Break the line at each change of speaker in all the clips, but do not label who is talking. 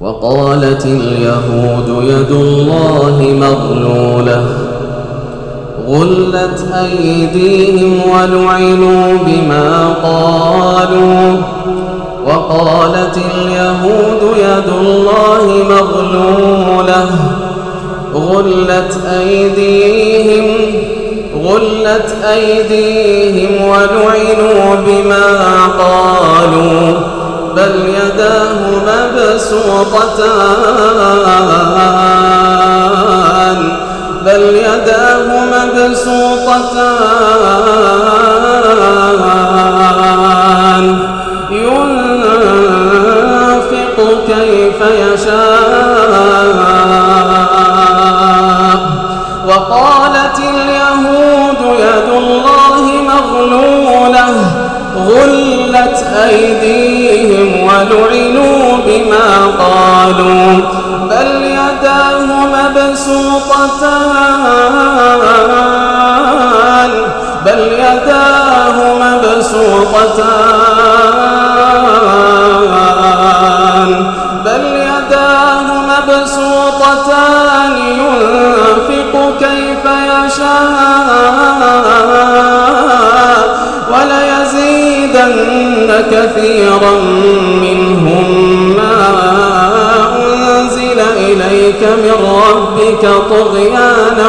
وقالت اليهود يد الله مغلولة. غلت أيديهم ولعنوا بما قالوا. وقالت اليهود يد الله مغلولة. غلت أيديهم غلت أيديهم ولعنوا بما قالوا. بل يداه مبسوطتان. بل يداه مبسوطتان. ينفق كيف يشاء. مبسوطتان بل يداه مبسوطتان. بل يداه مبسوطتان ينفق كيف يشاء وليزيدن كثيرا منهم. إليك من ربك طغيانا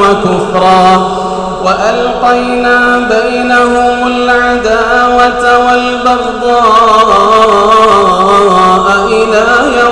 وكفرا وألقينا بينهم العداوة والبغضاء إلى يوم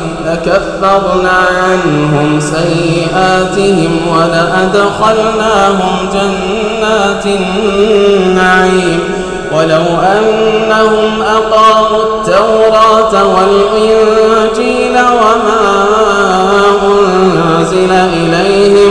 لكفرنا عنهم سيئاتهم ولأدخلناهم جنات النعيم. ولو أنهم أقاموا التوراة والإنجيل وما أنزل إليهم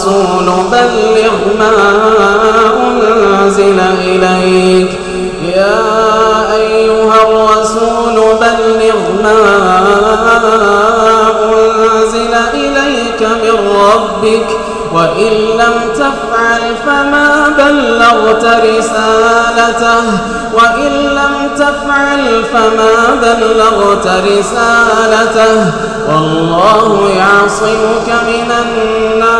الرسول بلغ ما أنزل إليك. يا أيها الرسول بلغ ما أنزل إليك من ربك وإن لم تفعل فما بلغت رسالته. وإن لم تفعل فما بلغت رسالته. والله يعصمك من الناس.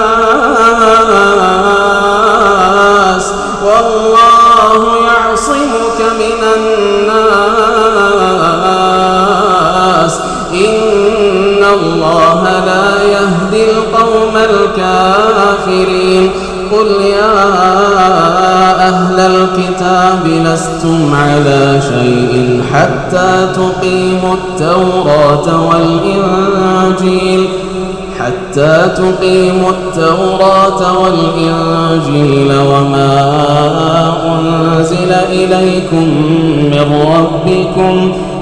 الكتاب لستم على شيء حتى تقيموا التوراة والإنجيل حتى تقيموا التوراة والإنجيل وما أنزل إليكم من ربكم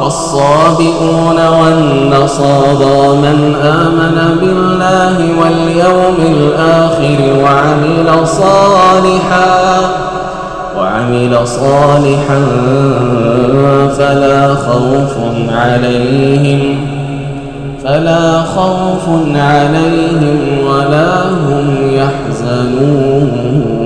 والصابئون والنصارى من آمن بالله واليوم الآخر وعمل صالحا وعمل صالحا فلا خوف عليهم فلا خوف عليهم ولا هم يحزنون.